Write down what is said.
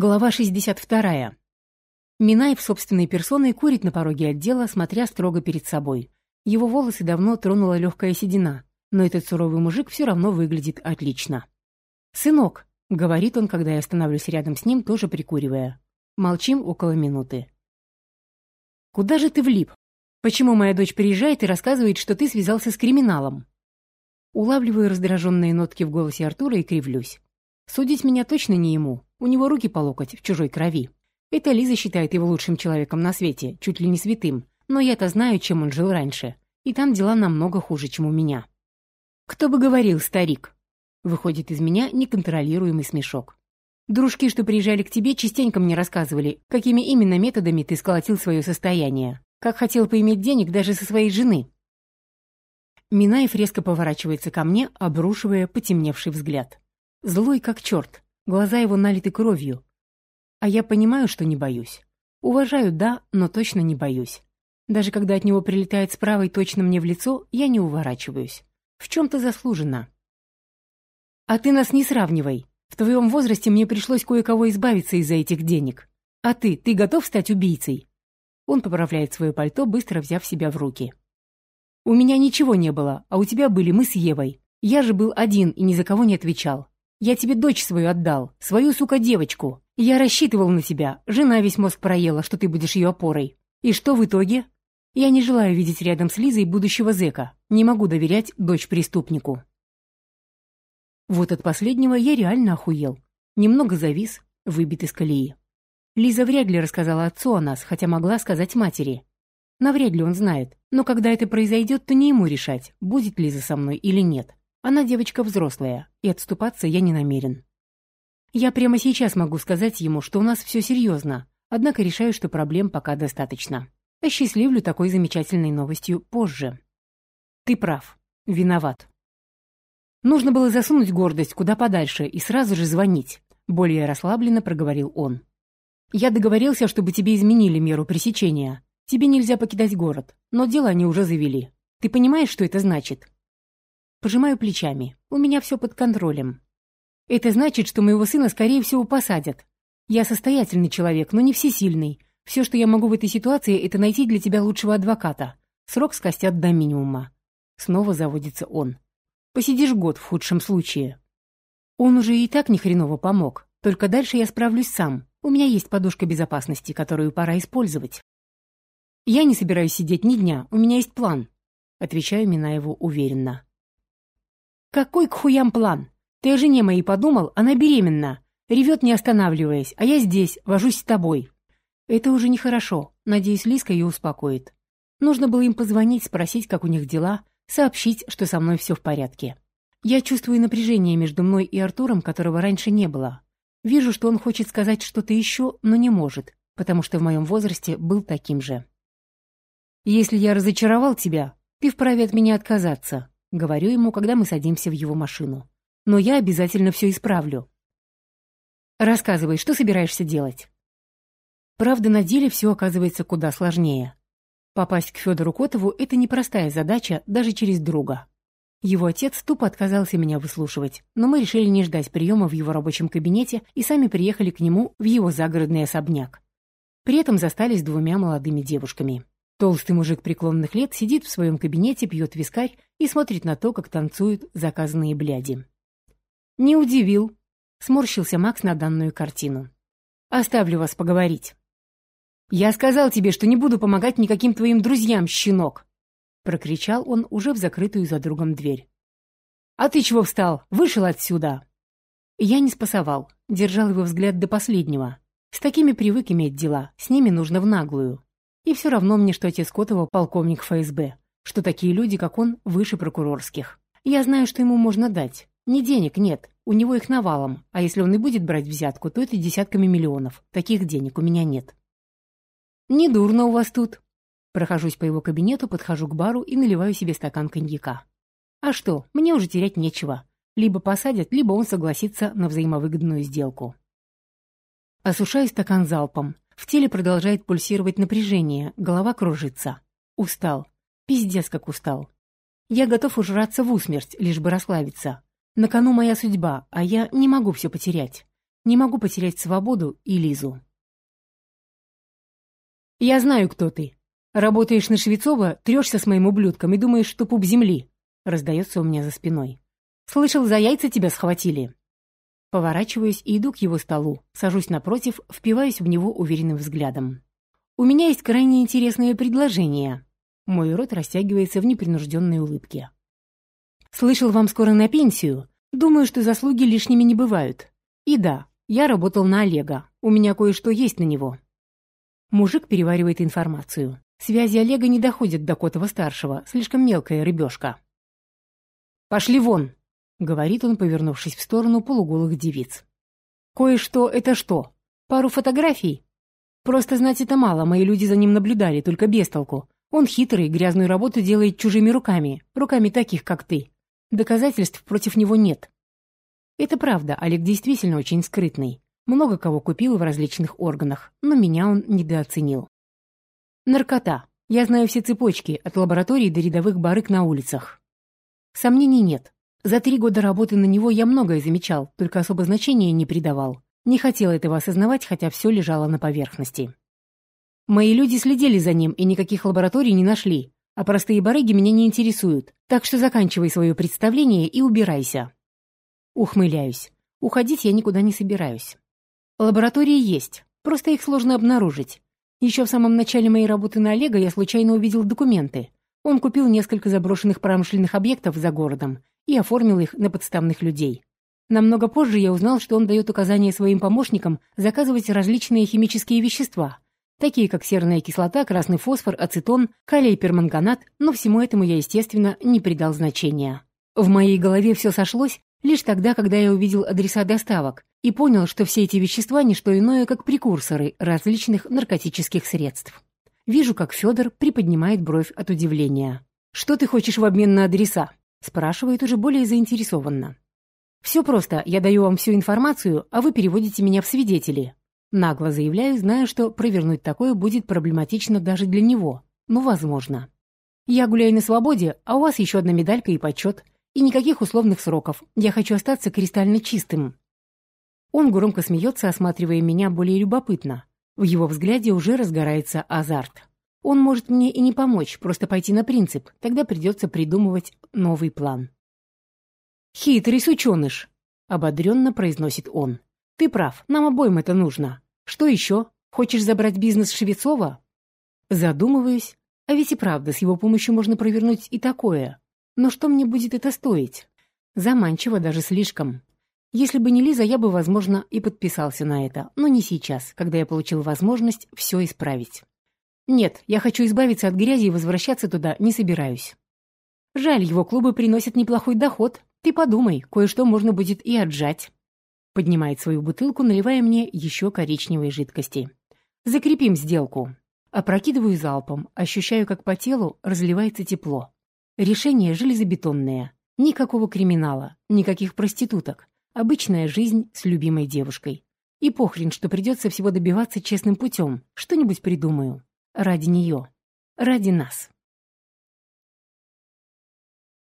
Глава 62. Минаев собственной персоной курит на пороге отдела, смотря строго перед собой. Его волосы давно тронула легкая седина, но этот суровый мужик все равно выглядит отлично. «Сынок», — говорит он, когда я останавливаюсь рядом с ним, тоже прикуривая. Молчим около минуты. «Куда же ты влип? Почему моя дочь приезжает и рассказывает, что ты связался с криминалом?» Улавливаю раздраженные нотки в голосе Артура и кривлюсь. Судить меня точно не ему. У него руки по локоть в чужой крови. Это Лиза считает его лучшим человеком на свете, чуть ли не святым. Но я-то знаю, чем он жил раньше. И там дела намного хуже, чем у меня. «Кто бы говорил, старик?» Выходит из меня неконтролируемый смешок. Дружки, что приезжали к тебе, частенько мне рассказывали, какими именно методами ты сколотил свое состояние. Как хотел поиметь денег даже со своей жены. Минаев резко поворачивается ко мне, обрушивая потемневший взгляд. Злой как черт, Глаза его налиты кровью. А я понимаю, что не боюсь. Уважаю, да, но точно не боюсь. Даже когда от него прилетает справа и точно мне в лицо, я не уворачиваюсь. В чем-то заслуженно. А ты нас не сравнивай. В твоем возрасте мне пришлось кое-кого избавиться из-за этих денег. А ты, ты готов стать убийцей? Он поправляет свое пальто, быстро взяв себя в руки. У меня ничего не было, а у тебя были мы с Евой. Я же был один и ни за кого не отвечал. Я тебе дочь свою отдал, свою, сука, девочку. Я рассчитывал на тебя. Жена весь мозг проела, что ты будешь ее опорой. И что в итоге? Я не желаю видеть рядом с Лизой будущего зэка. Не могу доверять дочь преступнику. Вот от последнего я реально охуел. Немного завис, выбит из колеи. Лиза вряд ли рассказала отцу о нас, хотя могла сказать матери. Навряд ли он знает, но когда это произойдет, то не ему решать, будет Лиза со мной или нет. Она девочка взрослая, и отступаться я не намерен. Я прямо сейчас могу сказать ему, что у нас все серьезно, однако решаю, что проблем пока достаточно. Осчастливлю такой замечательной новостью позже. Ты прав. Виноват. Нужно было засунуть гордость куда подальше и сразу же звонить. Более расслабленно проговорил он. Я договорился, чтобы тебе изменили меру пресечения. Тебе нельзя покидать город, но дело они уже завели. Ты понимаешь, что это значит? Пожимаю плечами. У меня все под контролем. Это значит, что моего сына, скорее всего, посадят. Я состоятельный человек, но не всесильный. Все, что я могу в этой ситуации, это найти для тебя лучшего адвоката. Срок скостят до минимума. Снова заводится он. Посидишь год в худшем случае. Он уже и так ни хреново помог. Только дальше я справлюсь сам. У меня есть подушка безопасности, которую пора использовать. Я не собираюсь сидеть ни дня, у меня есть план. Отвечаю Минаеву уверенно. «Какой к хуям план? Ты о жене моей подумал? Она беременна. Ревет, не останавливаясь, а я здесь, вожусь с тобой». Это уже нехорошо. Надеюсь, Лиска ее успокоит. Нужно было им позвонить, спросить, как у них дела, сообщить, что со мной все в порядке. Я чувствую напряжение между мной и Артуром, которого раньше не было. Вижу, что он хочет сказать что-то еще, но не может, потому что в моем возрасте был таким же. «Если я разочаровал тебя, ты вправе от меня отказаться. Говорю ему, когда мы садимся в его машину. Но я обязательно все исправлю. Рассказывай, что собираешься делать? Правда, на деле все оказывается куда сложнее. Попасть к Федору Котову – это непростая задача даже через друга. Его отец тупо отказался меня выслушивать, но мы решили не ждать приема в его рабочем кабинете и сами приехали к нему в его загородный особняк. При этом застались двумя молодыми девушками. Толстый мужик преклонных лет сидит в своем кабинете, пьет вискарь и смотрит на то, как танцуют заказанные бляди. «Не удивил», — сморщился Макс на данную картину. «Оставлю вас поговорить». «Я сказал тебе, что не буду помогать никаким твоим друзьям, щенок!» — прокричал он уже в закрытую за другом дверь. «А ты чего встал? Вышел отсюда!» Я не спасовал, держал его взгляд до последнего. С такими привык иметь дела, с ними нужно в наглую. И все равно мне, что отец Котова полковник ФСБ, что такие люди, как он, выше прокурорских. Я знаю, что ему можно дать. Не денег, нет, у него их навалом, а если он и будет брать взятку, то это десятками миллионов. Таких денег у меня нет. «Недурно у вас тут». Прохожусь по его кабинету, подхожу к бару и наливаю себе стакан коньяка. А что, мне уже терять нечего. Либо посадят, либо он согласится на взаимовыгодную сделку. Осушаю стакан залпом, в теле продолжает пульсировать напряжение, голова кружится. Устал. Пиздец, как устал. Я готов ужраться в усмерть, лишь бы расслабиться. На кону моя судьба, а я не могу все потерять. Не могу потерять свободу и Лизу. «Я знаю, кто ты. Работаешь на Швецова, трешься с моим ублюдком и думаешь, что пуп земли», — раздается у меня за спиной. «Слышал, за яйца тебя схватили». Поворачиваюсь и иду к его столу, сажусь напротив, впиваюсь в него уверенным взглядом. «У меня есть крайне интересное предложение». Мой рот растягивается в непринужденной улыбке. «Слышал, вам скоро на пенсию. Думаю, что заслуги лишними не бывают. И да, я работал на Олега. У меня кое-что есть на него». Мужик переваривает информацию. Связи Олега не доходят до Котова-старшего, слишком мелкая рыбешка. «Пошли вон!» — говорит он, повернувшись в сторону полуголых девиц. «Кое-что — это что? Пару фотографий? Просто знать это мало, мои люди за ним наблюдали, только без толку. Он хитрый, грязную работу делает чужими руками, руками таких, как ты. Доказательств против него нет. Это правда, Олег действительно очень скрытный. Много кого купил в различных органах, но меня он недооценил. Наркота. Я знаю все цепочки, от лабораторий до рядовых барыг на улицах. Сомнений нет. За три года работы на него я многое замечал, только особо значения не придавал. Не хотел этого осознавать, хотя все лежало на поверхности. Мои люди следили за ним и никаких лабораторий не нашли, а простые барыги меня не интересуют, так что заканчивай свое представление и убирайся. Ухмыляюсь. Уходить я никуда не собираюсь. Лаборатории есть, просто их сложно обнаружить. Еще в самом начале моей работы на Олега я случайно увидел документы. Он купил несколько заброшенных промышленных объектов за городом и оформил их на подставных людей. Намного позже я узнал, что он дает указания своим помощникам заказывать различные химические вещества, такие как серная кислота, красный фосфор, ацетон, калий-перманганат, но всему этому я, естественно, не придал значения. В моей голове все сошлось лишь тогда, когда я увидел адреса доставок и понял, что все эти вещества – не что иное, как прекурсоры различных наркотических средств. Вижу, как Федор приподнимает бровь от удивления. «Что ты хочешь в обмен на адреса?» Спрашивает уже более заинтересованно. «Все просто. Я даю вам всю информацию, а вы переводите меня в свидетели». Нагло заявляю, зная, что провернуть такое будет проблематично даже для него. Но возможно. Я гуляю на свободе, а у вас еще одна медалька и почет. И никаких условных сроков. Я хочу остаться кристально чистым. Он громко смеется, осматривая меня более любопытно. В его взгляде уже разгорается азарт. Он может мне и не помочь, просто пойти на принцип, тогда придется придумывать новый план. «Хитрый сученыш!» — ободренно произносит он. «Ты прав, нам обоим это нужно. Что еще? Хочешь забрать бизнес Швецова?» Задумываюсь, а ведь и правда, с его помощью можно провернуть и такое. Но что мне будет это стоить? Заманчиво даже слишком. Если бы не Лиза, я бы, возможно, и подписался на это, но не сейчас, когда я получил возможность все исправить. Нет, я хочу избавиться от грязи и возвращаться туда не собираюсь. Жаль, его клубы приносят неплохой доход. Ты подумай, кое-что можно будет и отжать. Поднимает свою бутылку, наливая мне еще коричневой жидкости. Закрепим сделку. Опрокидываю залпом, ощущаю, как по телу разливается тепло. Решение железобетонное. Никакого криминала, никаких проституток. Обычная жизнь с любимой девушкой. И похрен, что придется всего добиваться честным путем. Что-нибудь придумаю. Ради нее. Ради нас.